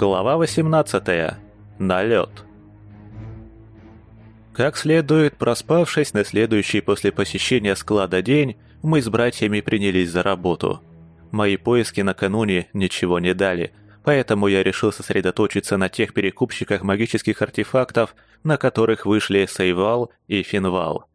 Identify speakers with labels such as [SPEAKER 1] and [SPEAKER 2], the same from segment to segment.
[SPEAKER 1] Глава 18. Налет. Как следует, проспавшись на следующий после посещения склада день, мы с братьями принялись за работу. Мои поиски накануне ничего не дали, поэтому я решил сосредоточиться на тех перекупщиках магических артефактов, на которых вышли Сейвал и Финвал.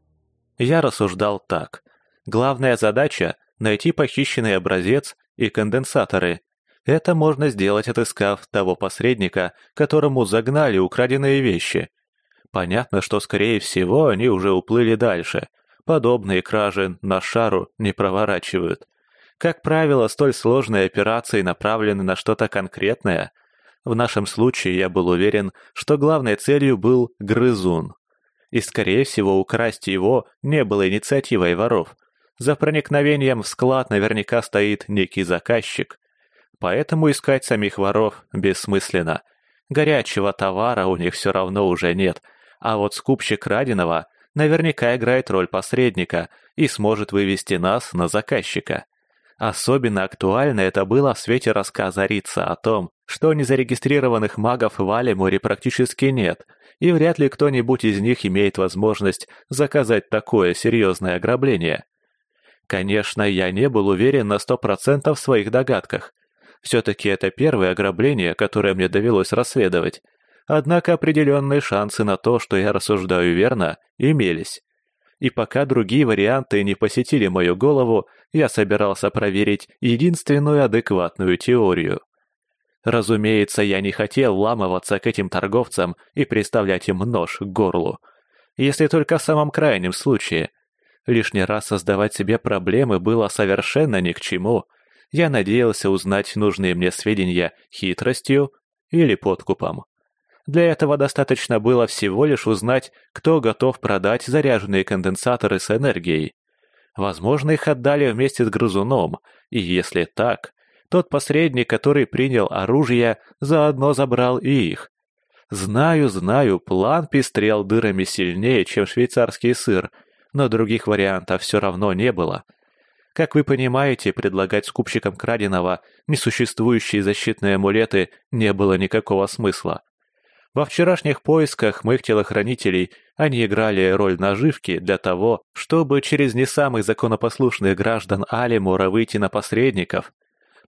[SPEAKER 1] Я рассуждал так. Главная задача – найти похищенный образец и конденсаторы. Это можно сделать, отыскав того посредника, которому загнали украденные вещи. Понятно, что, скорее всего, они уже уплыли дальше. Подобные кражи на шару не проворачивают. Как правило, столь сложные операции направлены на что-то конкретное. В нашем случае я был уверен, что главной целью был грызун. И, скорее всего, украсть его не было инициативой воров. За проникновением в склад наверняка стоит некий заказчик. Поэтому искать самих воров бессмысленно. Горячего товара у них все равно уже нет, а вот скупщик краденого наверняка играет роль посредника и сможет вывести нас на заказчика. Особенно актуально это было в свете рассказа Рица о том, что незарегистрированных магов в Алиморе практически нет, и вряд ли кто-нибудь из них имеет возможность заказать такое серьезное ограбление. Конечно, я не был уверен на сто процентов в своих догадках. Все-таки это первое ограбление, которое мне довелось расследовать. Однако определенные шансы на то, что я рассуждаю верно, имелись. И пока другие варианты не посетили мою голову, я собирался проверить единственную адекватную теорию. Разумеется, я не хотел вламываться к этим торговцам и приставлять им нож к горлу. Если только в самом крайнем случае. Лишний раз создавать себе проблемы было совершенно ни к чему. Я надеялся узнать нужные мне сведения хитростью или подкупом. Для этого достаточно было всего лишь узнать, кто готов продать заряженные конденсаторы с энергией. Возможно, их отдали вместе с грызуном, и если так, тот посредник, который принял оружие, заодно забрал и их. Знаю, знаю, план пестрел дырами сильнее, чем швейцарский сыр, но других вариантов все равно не было. Как вы понимаете, предлагать скупщикам краденого несуществующие защитные амулеты не было никакого смысла. Во вчерашних поисках моих телохранителей они играли роль наживки для того, чтобы через не самых законопослушных граждан Алимора выйти на посредников.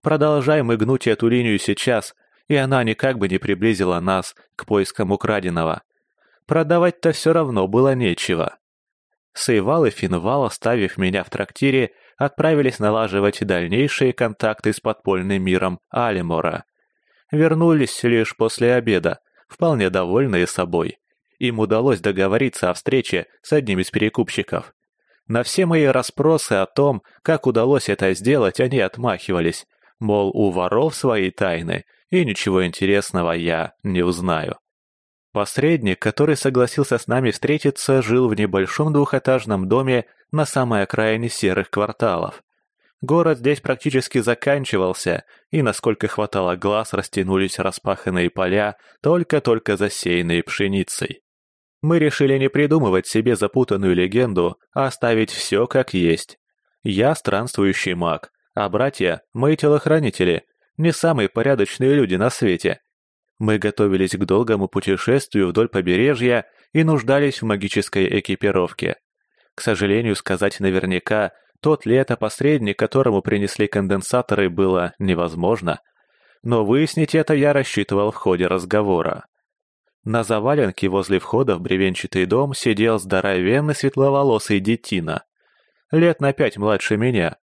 [SPEAKER 1] Продолжаем мы гнуть эту линию сейчас, и она никак бы не приблизила нас к поискам украденного. Продавать-то все равно было нечего. Сейвал и Финвал, оставив меня в трактире, отправились налаживать дальнейшие контакты с подпольным миром Алимора. Вернулись лишь после обеда, вполне довольные собой. Им удалось договориться о встрече с одним из перекупщиков. На все мои расспросы о том, как удалось это сделать, они отмахивались, мол, у воров свои тайны, и ничего интересного я не узнаю. Посредник, который согласился с нами встретиться, жил в небольшом двухэтажном доме на самой окраине серых кварталов. Город здесь практически заканчивался, и, насколько хватало глаз, растянулись распаханные поля, только-только засеянные пшеницей. Мы решили не придумывать себе запутанную легенду, а оставить все как есть. Я странствующий маг, а братья – мои телохранители, не самые порядочные люди на свете. Мы готовились к долгому путешествию вдоль побережья и нуждались в магической экипировке. К сожалению, сказать наверняка – тот ли это посредник, которому принесли конденсаторы, было невозможно. Но выяснить это я рассчитывал в ходе разговора. На заваленке возле входа в бревенчатый дом сидел здоровенный светловолосый детина. Лет на пять младше меня.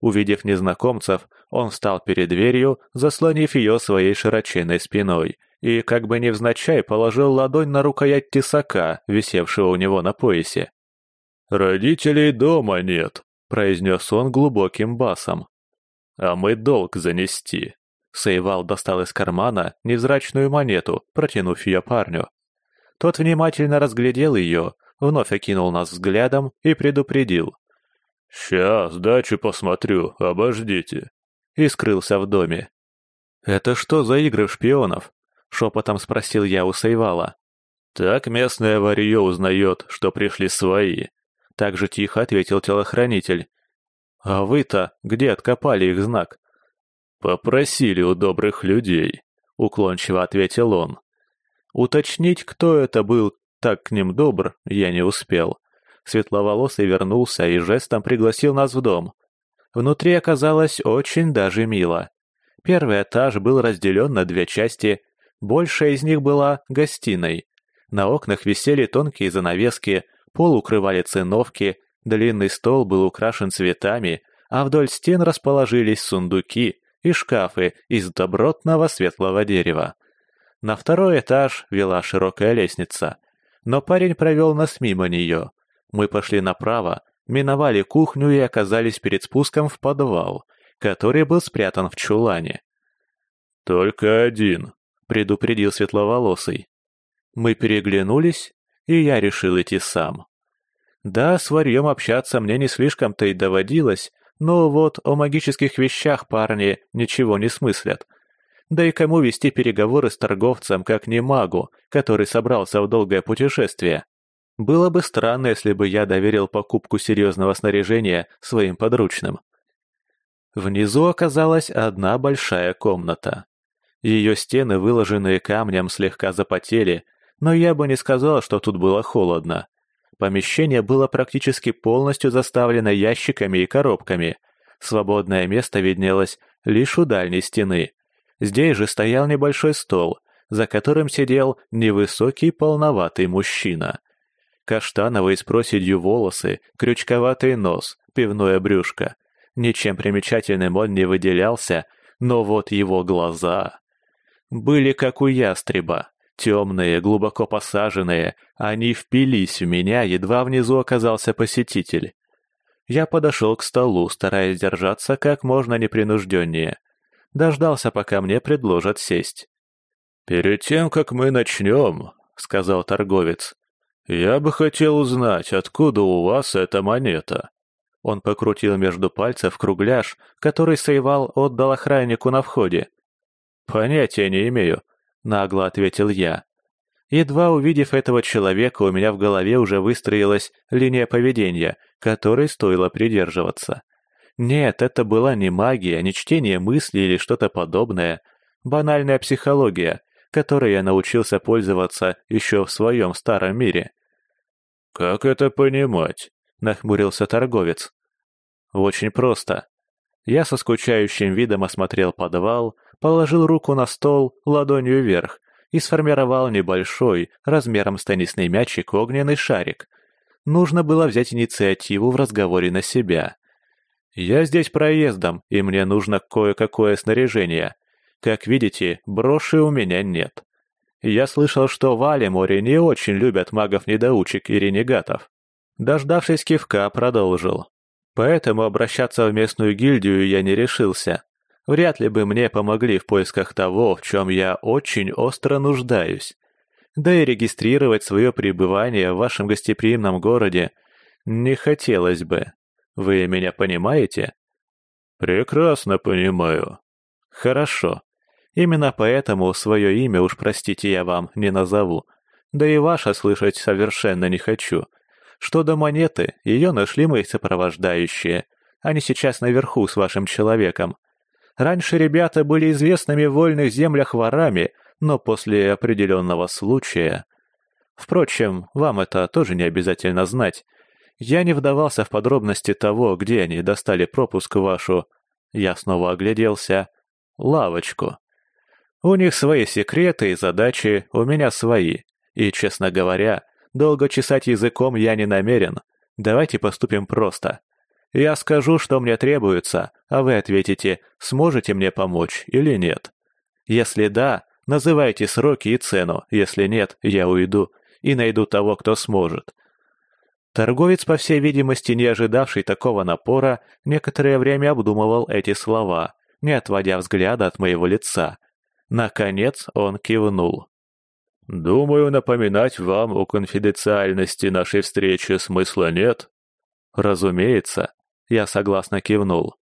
[SPEAKER 1] Увидев незнакомцев, он встал перед дверью, заслонив ее своей широченной спиной, и, как бы невзначай, положил ладонь на рукоять тесака, висевшего у него на поясе. «Родителей дома нет», произнес он глубоким басом. «А мы долг занести». Сейвал достал из кармана невзрачную монету, протянув ее парню. Тот внимательно разглядел ее, вновь окинул нас взглядом и предупредил. «Сейчас дачу посмотрю, обождите». И скрылся в доме. «Это что за игры шпионов?» — шепотом спросил я у Сейвала. «Так местное варье узнает, что пришли свои», так же тихо ответил телохранитель. «А вы-то где откопали их знак?» «Попросили у добрых людей», — уклончиво ответил он. Уточнить, кто это был так к ним добр, я не успел. Светловолосый вернулся и жестом пригласил нас в дом. Внутри оказалось очень даже мило. Первый этаж был разделен на две части, большая из них была гостиной. На окнах висели тонкие занавески, пол укрывали циновки, длинный стол был украшен цветами, а вдоль стен расположились сундуки и шкафы из добротного светлого дерева. На второй этаж вела широкая лестница, но парень провел нас мимо нее. Мы пошли направо, миновали кухню и оказались перед спуском в подвал, который был спрятан в чулане. «Только один», — предупредил светловолосый. Мы переглянулись, и я решил идти сам. Да, с варьем общаться мне не слишком-то и доводилось, но вот о магических вещах парни ничего не смыслят. Да и кому вести переговоры с торговцем, как не магу, который собрался в долгое путешествие? Было бы странно, если бы я доверил покупку серьезного снаряжения своим подручным. Внизу оказалась одна большая комната. Ее стены, выложенные камнем, слегка запотели, но я бы не сказал, что тут было холодно. Помещение было практически полностью заставлено ящиками и коробками. Свободное место виднелось лишь у дальней стены. Здесь же стоял небольшой стол, за которым сидел невысокий полноватый мужчина. Каштановые с проседью волосы, крючковатый нос, пивное брюшко. Ничем примечательным он не выделялся, но вот его глаза... Были как у ястреба, темные, глубоко посаженные, они впились в меня, едва внизу оказался посетитель. Я подошел к столу, стараясь держаться как можно непринужденнее. Дождался, пока мне предложат сесть. «Перед тем, как мы начнем», — сказал торговец, «Я бы хотел узнать, откуда у вас эта монета». Он покрутил между пальцев кругляш, который Сейвал отдал охраннику на входе. «Понятия не имею», — нагло ответил я. Едва увидев этого человека, у меня в голове уже выстроилась линия поведения, которой стоило придерживаться. Нет, это была не магия, не чтение мыслей или что-то подобное. Банальная психология, которой я научился пользоваться еще в своем старом мире. «Как это понимать?» — нахмурился торговец. «Очень просто». Я со скучающим видом осмотрел подвал, положил руку на стол ладонью вверх и сформировал небольшой, размером с теннисный мячик, огненный шарик. Нужно было взять инициативу в разговоре на себя. «Я здесь проездом, и мне нужно кое-какое снаряжение. Как видите, броши у меня нет. Я слышал, что в Алиморе не очень любят магов-недоучек и ренегатов. Дождавшись кивка, продолжил. Поэтому обращаться в местную гильдию я не решился. Вряд ли бы мне помогли в поисках того, в чем я очень остро нуждаюсь. Да и регистрировать свое пребывание в вашем гостеприимном городе не хотелось бы. Вы меня понимаете? Прекрасно понимаю. Хорошо. Именно поэтому свое имя уж, простите, я вам не назову. Да и ваше слышать совершенно не хочу. Что до монеты, ее нашли мои сопровождающие. Они сейчас наверху с вашим человеком. Раньше ребята были известными в вольных землях ворами, но после определенного случая... Впрочем, вам это тоже не обязательно знать. Я не вдавался в подробности того, где они достали пропуск вашу... Я снова огляделся. Лавочку. У них свои секреты и задачи, у меня свои. И, честно говоря, долго чесать языком я не намерен. Давайте поступим просто. Я скажу, что мне требуется, а вы ответите, сможете мне помочь или нет. Если да, называйте сроки и цену, если нет, я уйду и найду того, кто сможет. Торговец, по всей видимости, не ожидавший такого напора, некоторое время обдумывал эти слова, не отводя взгляда от моего лица – Наконец он кивнул. «Думаю, напоминать вам о конфиденциальности нашей встречи смысла нет». «Разумеется», — я согласно кивнул.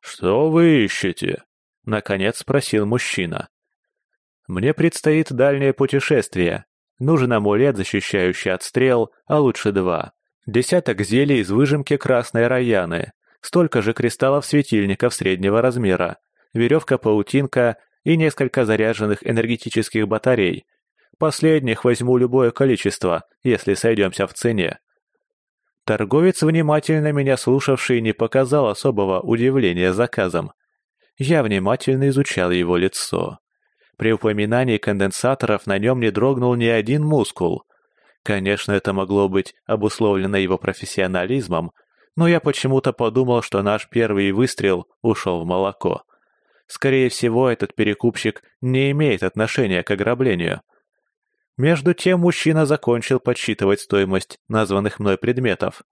[SPEAKER 1] «Что вы ищете?» — наконец спросил мужчина. «Мне предстоит дальнее путешествие. Нужен амулет, защищающий от стрел, а лучше два. Десяток зелий из выжимки красной раяны, столько же кристаллов-светильников среднего размера, веревка-паутинка и несколько заряженных энергетических батарей. Последних возьму любое количество, если сойдемся в цене. Торговец, внимательно меня слушавший, не показал особого удивления заказом. Я внимательно изучал его лицо. При упоминании конденсаторов на нем не дрогнул ни один мускул. Конечно, это могло быть обусловлено его профессионализмом, но я почему-то подумал, что наш первый выстрел ушел в молоко. Скорее всего, этот перекупщик не имеет отношения к ограблению. Между тем мужчина закончил подсчитывать стоимость названных мной предметов.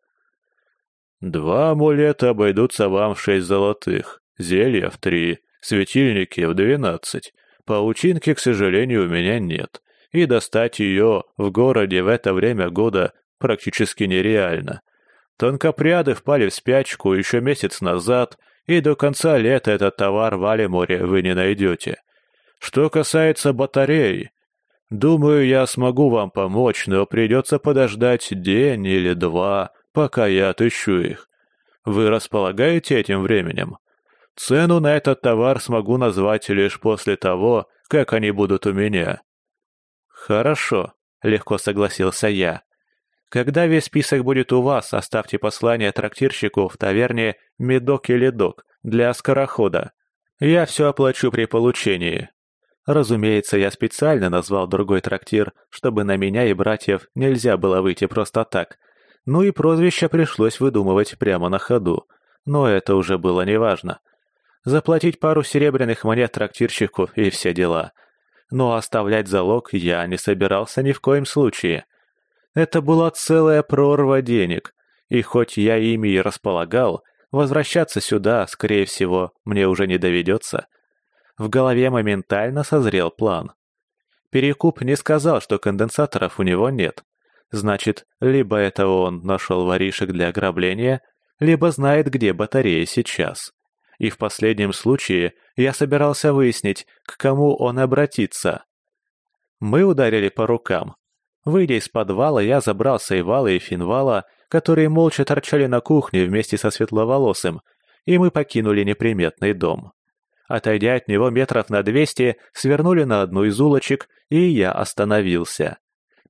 [SPEAKER 1] «Два амулета обойдутся вам в шесть золотых, зелья в три, светильники в двенадцать. Паучинки, к сожалению, у меня нет, и достать ее в городе в это время года практически нереально. Тонкопряды впали в спячку еще месяц назад, и до конца лета этот товар в Алиморе вы не найдете. Что касается батарей, думаю, я смогу вам помочь, но придется подождать день или два, пока я отыщу их. Вы располагаете этим временем? Цену на этот товар смогу назвать лишь после того, как они будут у меня». «Хорошо», — легко согласился я. «Когда весь список будет у вас, оставьте послание трактирщику в таверне «Медок или док» для скорохода. Я все оплачу при получении». Разумеется, я специально назвал другой трактир, чтобы на меня и братьев нельзя было выйти просто так. Ну и прозвище пришлось выдумывать прямо на ходу. Но это уже было неважно заплатить пару серебряных монет трактирщику и все дела. Но оставлять залог я не собирался ни в коем случае. Это была целая прорва денег, и хоть я ими и располагал, возвращаться сюда, скорее всего, мне уже не доведется. В голове моментально созрел план. Перекуп не сказал, что конденсаторов у него нет. Значит, либо это он нашел воришек для ограбления, либо знает, где батарея сейчас и в последнем случае я собирался выяснить, к кому он обратится. Мы ударили по рукам. Выйдя из подвала, я забрал Сейвала и Финвала, которые молча торчали на кухне вместе со Светловолосым, и мы покинули неприметный дом. Отойдя от него метров на двести, свернули на одну из улочек, и я остановился.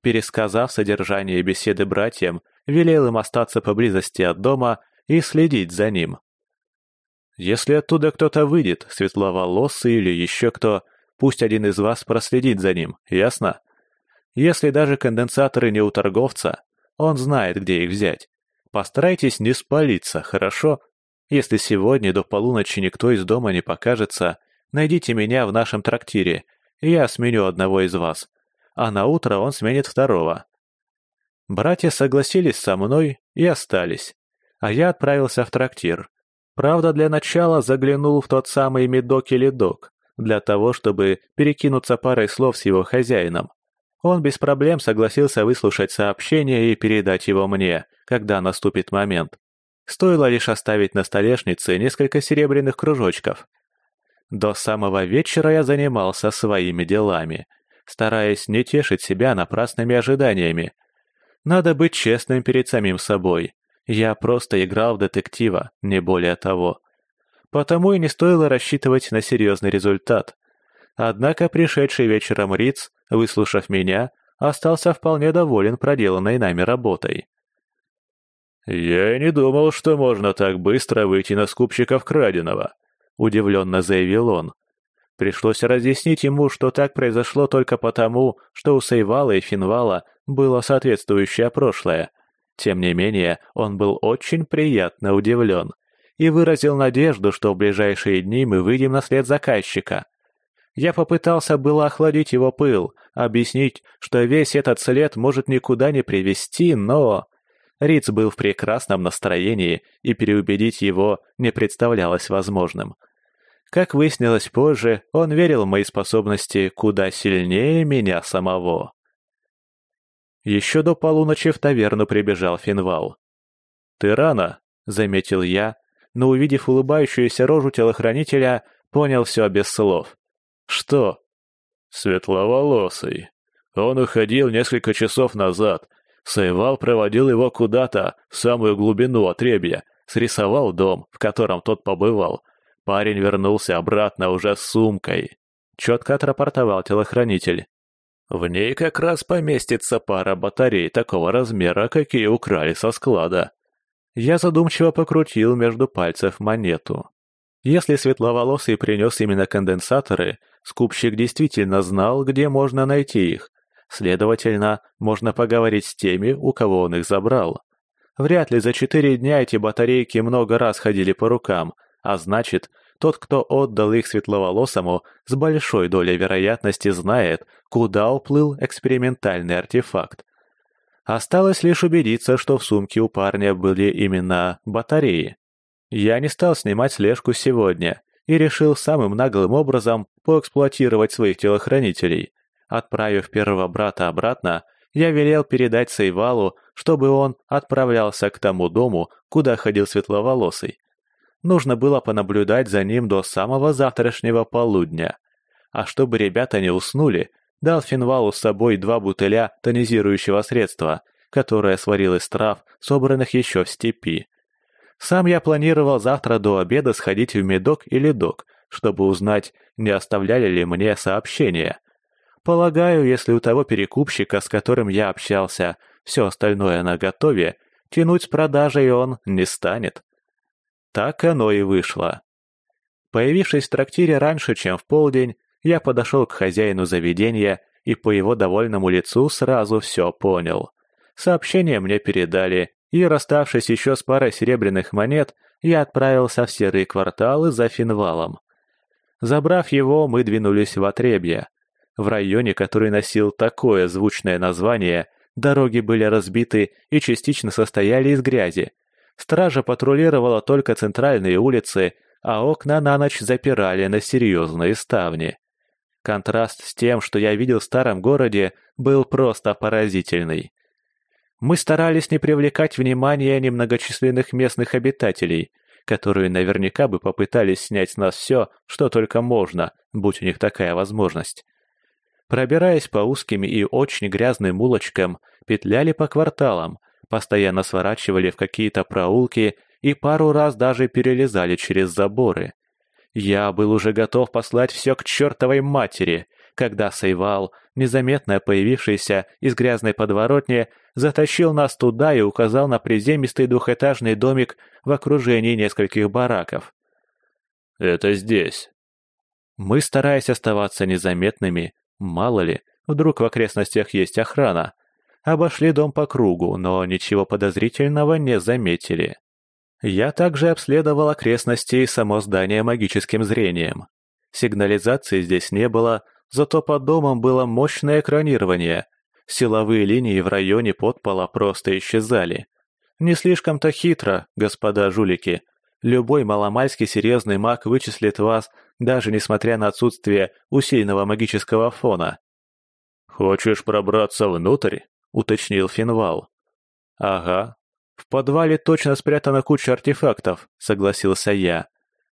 [SPEAKER 1] Пересказав содержание беседы братьям, велел им остаться поблизости от дома и следить за ним. Если оттуда кто-то выйдет, светловолосый или еще кто, пусть один из вас проследит за ним, ясно? Если даже конденсаторы не у торговца, он знает, где их взять. Постарайтесь не спалиться, хорошо? Если сегодня до полуночи никто из дома не покажется, найдите меня в нашем трактире, и я сменю одного из вас. А на утро он сменит второго. Братья согласились со мной и остались, а я отправился в трактир. Правда, для начала заглянул в тот самый медок или док, для того, чтобы перекинуться парой слов с его хозяином. Он без проблем согласился выслушать сообщение и передать его мне, когда наступит момент. Стоило лишь оставить на столешнице несколько серебряных кружочков. До самого вечера я занимался своими делами, стараясь не тешить себя напрасными ожиданиями. Надо быть честным перед самим собой я просто играл в детектива, не более того. Потому и не стоило рассчитывать на серьезный результат. Однако пришедший вечером Риц, выслушав меня, остался вполне доволен проделанной нами работой. «Я и не думал, что можно так быстро выйти на скупщиков краденого», — удивленно заявил он. Пришлось разъяснить ему, что так произошло только потому, что у Сейвала и Финвала было соответствующее прошлое, тем не менее, он был очень приятно удивлен и выразил надежду, что в ближайшие дни мы выйдем на след заказчика. Я попытался было охладить его пыл, объяснить, что весь этот след может никуда не привести, но... Риц был в прекрасном настроении, и переубедить его не представлялось возможным. Как выяснилось позже, он верил в мои способности куда сильнее меня самого. Еще до полуночи в таверну прибежал Финвал. «Ты рано», — заметил я, но, увидев улыбающуюся рожу телохранителя, понял все без слов. «Что?» «Светловолосый. Он уходил несколько часов назад. Сайвал проводил его куда-то, в самую глубину отребья, срисовал дом, в котором тот побывал. Парень вернулся обратно уже с сумкой». — четко отрапортовал телохранитель. «В ней как раз поместится пара батарей такого размера, какие украли со склада». Я задумчиво покрутил между пальцев монету. Если светловолосый принес именно конденсаторы, скупщик действительно знал, где можно найти их. Следовательно, можно поговорить с теми, у кого он их забрал. Вряд ли за четыре дня эти батарейки много раз ходили по рукам, а значит, тот, кто отдал их светловолосому, с большой долей вероятности знает, куда уплыл экспериментальный артефакт. Осталось лишь убедиться, что в сумке у парня были именно батареи. Я не стал снимать слежку сегодня и решил самым наглым образом поэксплуатировать своих телохранителей. Отправив первого брата обратно, я велел передать Сейвалу, чтобы он отправлялся к тому дому, куда ходил светловолосый. Нужно было понаблюдать за ним до самого завтрашнего полудня. А чтобы ребята не уснули, дал Финвалу с собой два бутыля тонизирующего средства, которое сварил из трав, собранных еще в степи. Сам я планировал завтра до обеда сходить в медок или док, чтобы узнать, не оставляли ли мне сообщения. Полагаю, если у того перекупщика, с которым я общался, все остальное наготове, тянуть с продажей он не станет. Так оно и вышло. Появившись в трактире раньше, чем в полдень, я подошел к хозяину заведения и по его довольному лицу сразу все понял. Сообщение мне передали, и, расставшись еще с парой серебряных монет, я отправился в серые кварталы за Финвалом. Забрав его, мы двинулись в Отребье. В районе, который носил такое звучное название, дороги были разбиты и частично состояли из грязи, Стража патрулировала только центральные улицы, а окна на ночь запирали на серьезные ставни. Контраст с тем, что я видел в старом городе, был просто поразительный. Мы старались не привлекать внимания немногочисленных местных обитателей, которые наверняка бы попытались снять с нас все, что только можно, будь у них такая возможность. Пробираясь по узким и очень грязным улочкам, петляли по кварталам, постоянно сворачивали в какие-то проулки и пару раз даже перелезали через заборы. Я был уже готов послать все к чертовой матери, когда Сейвал, незаметно появившийся из грязной подворотни, затащил нас туда и указал на приземистый двухэтажный домик в окружении нескольких бараков. «Это здесь». Мы, стараясь оставаться незаметными, мало ли, вдруг в окрестностях есть охрана, Обошли дом по кругу, но ничего подозрительного не заметили. Я также обследовал окрестности и само здание магическим зрением. Сигнализации здесь не было, зато под домом было мощное экранирование. Силовые линии в районе подпола просто исчезали. Не слишком-то хитро, господа жулики. Любой маломальски серьезный маг вычислит вас, даже несмотря на отсутствие усиленного магического фона. «Хочешь пробраться внутрь?» — уточнил Финвал. «Ага. В подвале точно спрятана куча артефактов», — согласился я.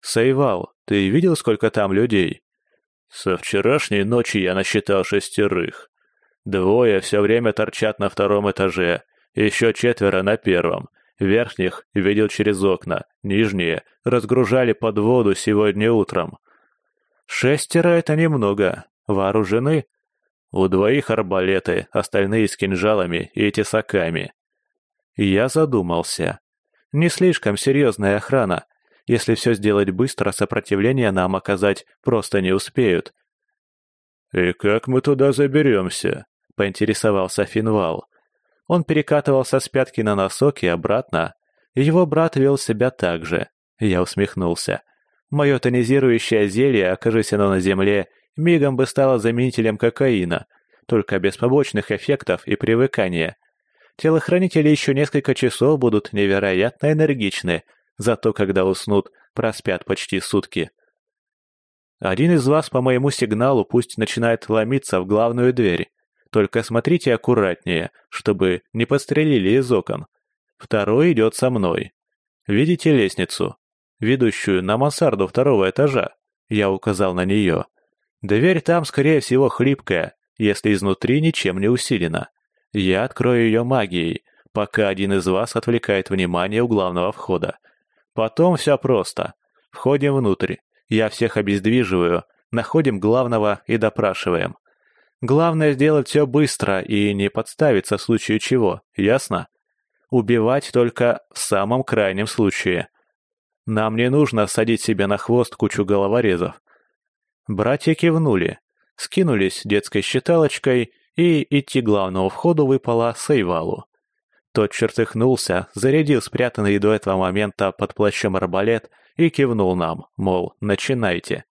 [SPEAKER 1] «Сейвал, ты видел, сколько там людей?» «Со вчерашней ночи я насчитал шестерых. Двое все время торчат на втором этаже, еще четверо на первом. Верхних видел через окна, нижние разгружали под воду сегодня утром». «Шестеро — это немного. Вооружены?» У двоих арбалеты, остальные с кинжалами и тесаками. Я задумался. Не слишком серьезная охрана. Если все сделать быстро, сопротивление нам оказать просто не успеют. «И как мы туда заберемся?» — поинтересовался Финвал. Он перекатывался с пятки на носок и обратно. Его брат вел себя так же. Я усмехнулся. Мое тонизирующее зелье, окажись оно на земле, мигом бы стала заменителем кокаина, только без побочных эффектов и привыкания. Телохранители еще несколько часов будут невероятно энергичны, зато когда уснут, проспят почти сутки. Один из вас по моему сигналу пусть начинает ломиться в главную дверь. Только смотрите аккуратнее, чтобы не подстрелили из окон. Второй идет со мной. Видите лестницу, ведущую на мансарду второго этажа? Я указал на нее. Дверь там, скорее всего, хлипкая, если изнутри ничем не усилена. Я открою ее магией, пока один из вас отвлекает внимание у главного входа. Потом все просто. Входим внутрь. Я всех обездвиживаю, находим главного и допрашиваем. Главное сделать все быстро и не подставиться в случае чего, ясно? Убивать только в самом крайнем случае. Нам не нужно садить себе на хвост кучу головорезов. Братья кивнули, скинулись детской считалочкой, и идти главному входу выпало Сейвалу. Тот чертыхнулся, зарядил спрятанный до этого момента под плащом арбалет и кивнул нам, мол, начинайте.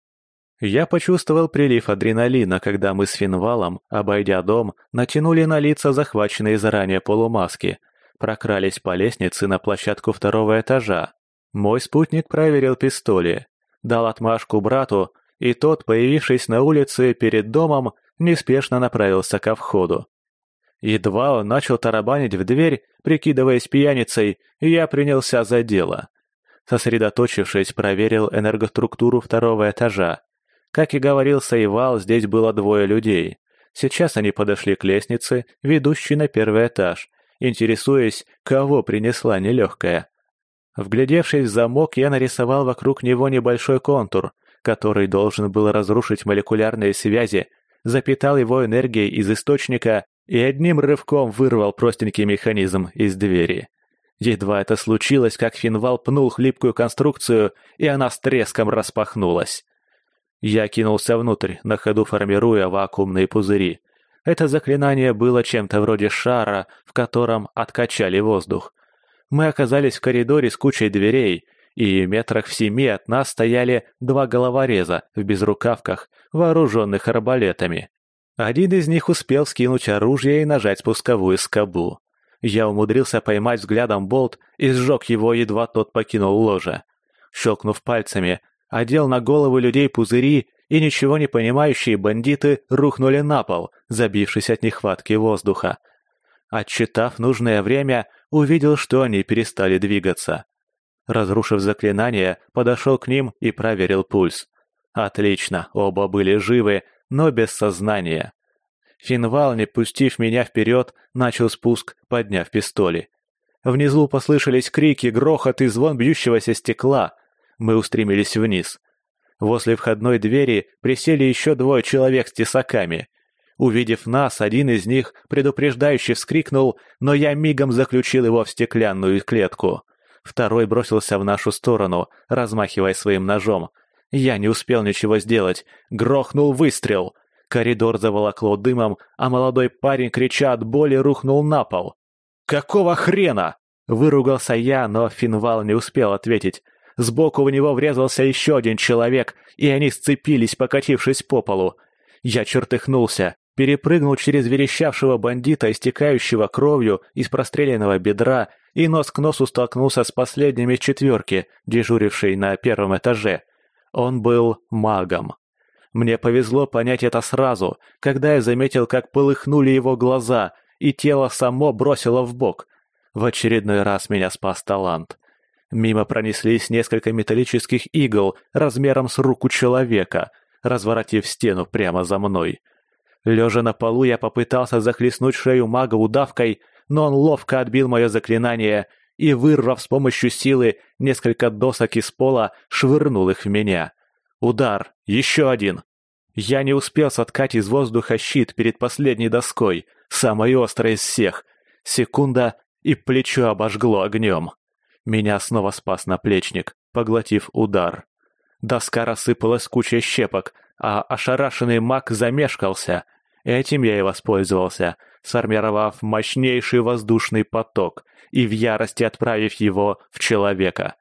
[SPEAKER 1] Я почувствовал прилив адреналина, когда мы с Финвалом, обойдя дом, натянули на лица захваченные заранее полумаски, прокрались по лестнице на площадку второго этажа. Мой спутник проверил пистоли, дал отмашку брату, и тот, появившись на улице перед домом, неспешно направился ко входу. Едва он начал тарабанить в дверь, прикидываясь пьяницей, я принялся за дело. Сосредоточившись, проверил энергоструктуру второго этажа. Как и говорил Сейвал, здесь было двое людей. Сейчас они подошли к лестнице, ведущей на первый этаж, интересуясь, кого принесла нелегкая. Вглядевшись в замок, я нарисовал вокруг него небольшой контур, который должен был разрушить молекулярные связи, запитал его энергией из источника и одним рывком вырвал простенький механизм из двери. Едва это случилось, как Финвал пнул хлипкую конструкцию, и она с треском распахнулась. Я кинулся внутрь, на ходу формируя вакуумные пузыри. Это заклинание было чем-то вроде шара, в котором откачали воздух. Мы оказались в коридоре с кучей дверей, и метрах в семи от нас стояли два головореза в безрукавках, вооруженных арбалетами. Один из них успел скинуть оружие и нажать спусковую скобу. Я умудрился поймать взглядом болт и сжег его, едва тот покинул ложе. Щелкнув пальцами, одел на головы людей пузыри, и ничего не понимающие бандиты рухнули на пол, забившись от нехватки воздуха. Отчитав нужное время, увидел, что они перестали двигаться. Разрушив заклинание, подошел к ним и проверил пульс. Отлично, оба были живы, но без сознания. Финвал, не пустив меня вперед, начал спуск, подняв пистоли. Внизу послышались крики, грохот и звон бьющегося стекла. Мы устремились вниз. Возле входной двери присели еще двое человек с тесаками. Увидев нас, один из них предупреждающе вскрикнул, но я мигом заключил его в стеклянную клетку. Второй бросился в нашу сторону, размахивая своим ножом. Я не успел ничего сделать. Грохнул выстрел. Коридор заволокло дымом, а молодой парень, крича от боли, рухнул на пол. «Какого хрена?» Выругался я, но Финвал не успел ответить. Сбоку в него врезался еще один человек, и они сцепились, покатившись по полу. Я чертыхнулся, перепрыгнул через верещавшего бандита, истекающего кровью из простреленного бедра, и нос к носу столкнулся с последними четверки, дежурившей на первом этаже. Он был магом. Мне повезло понять это сразу, когда я заметил, как полыхнули его глаза, и тело само бросило в бок. В очередной раз меня спас талант. Мимо пронеслись несколько металлических игл размером с руку человека, разворотив стену прямо за мной. Лежа на полу, я попытался захлестнуть шею мага удавкой, но он ловко отбил мое заклинание и, вырвав с помощью силы несколько досок из пола, швырнул их в меня. Удар, еще один. Я не успел соткать из воздуха щит перед последней доской, самой острой из всех. Секунда, и плечо обожгло огнем. Меня снова спас наплечник, поглотив удар. Доска рассыпалась кучей щепок, а ошарашенный маг замешкался. Этим я и воспользовался, сформировав мощнейший воздушный поток и в ярости отправив его в человека.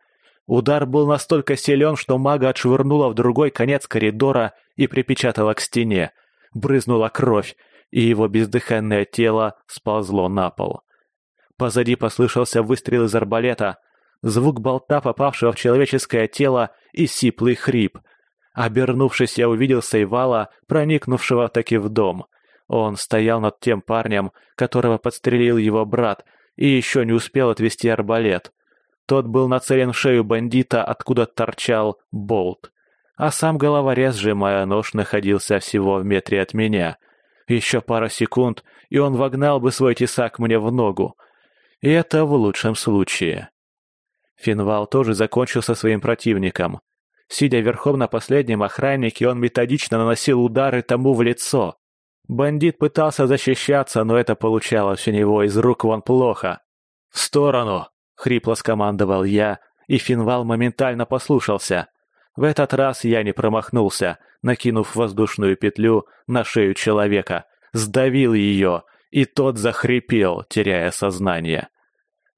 [SPEAKER 1] Удар был настолько силен, что мага отшвырнуло в другой конец коридора и припечатало к стене. Брызнула кровь, и его бездыханное тело сползло на пол. Позади послышался выстрел из арбалета, звук болта, попавшего в человеческое тело, и сиплый хрип. Обернувшись, я увидел Сейвала, проникнувшего таки в дом. Он стоял над тем парнем, которого подстрелил его брат, и еще не успел отвести арбалет. Тот был нацелен в шею бандита, откуда торчал болт. А сам головорез, сжимая нож, находился всего в метре от меня. Еще пара секунд, и он вогнал бы свой тесак мне в ногу. И это в лучшем случае. Финвал тоже закончил со своим противником. Сидя верхом на последнем охраннике, он методично наносил удары тому в лицо. Бандит пытался защищаться, но это получалось у него из рук вон плохо. «В сторону!» — хрипло скомандовал я, и Финвал моментально послушался. В этот раз я не промахнулся, накинув воздушную петлю на шею человека, сдавил ее, и тот захрипел, теряя сознание.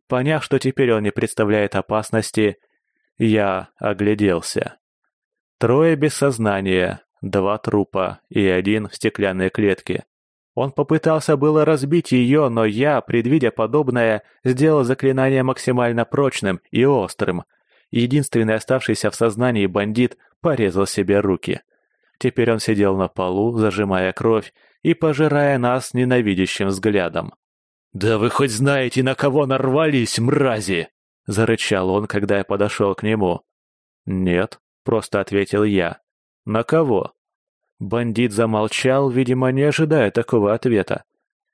[SPEAKER 1] Поняв, что теперь он не представляет опасности, я огляделся. Трое без сознания, два трупа и один в стеклянной клетке. Он попытался было разбить ее, но я, предвидя подобное, сделал заклинание максимально прочным и острым. Единственный оставшийся в сознании бандит порезал себе руки. Теперь он сидел на полу, зажимая кровь и пожирая нас ненавидящим взглядом. «Да вы хоть знаете, на кого нарвались, мрази!» — зарычал он, когда я подошел к нему. «Нет», — просто ответил я. «На кого?» Бандит замолчал, видимо, не ожидая такого ответа.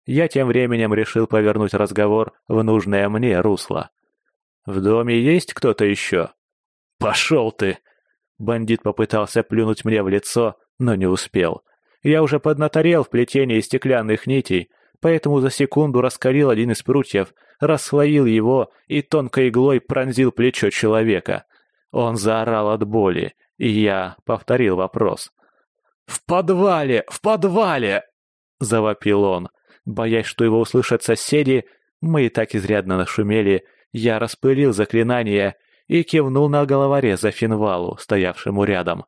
[SPEAKER 1] Я тем временем решил повернуть разговор в нужное мне русло. «В доме есть кто-то еще?» «Пошел ты!» Бандит попытался плюнуть мне в лицо, но не успел. Я уже поднаторел в плетении стеклянных нитей, поэтому за секунду раскалил один из прутьев, расслоил его и тонкой иглой пронзил плечо человека. Он заорал от боли, и я повторил вопрос. «В подвале! В подвале!» — завопил он. Боясь, что его услышат соседи, мы и так изрядно нашумели, я распылил заклинание и кивнул на головореза Финвалу, стоявшему рядом.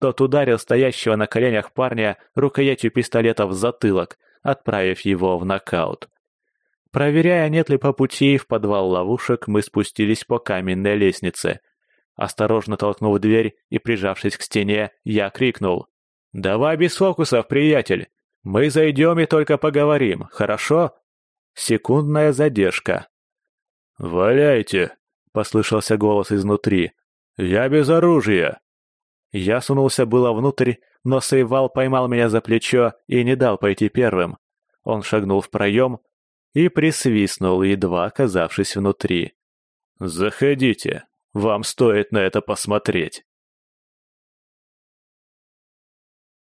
[SPEAKER 1] Тот ударил стоящего на коленях парня рукоятью пистолета в затылок, отправив его в нокаут. Проверяя, нет ли по пути в подвал ловушек, мы спустились по каменной лестнице. Осторожно толкнув дверь и прижавшись к стене, я крикнул. «Давай без фокусов, приятель! Мы зайдем и только поговорим, хорошо?» Секундная задержка. «Валяйте!» — послышался голос изнутри. «Я без оружия!» Я сунулся было внутрь, но Сейвал поймал меня за плечо и не дал пойти первым. Он шагнул в проем и присвистнул, едва оказавшись внутри. «Заходите, вам стоит на это посмотреть».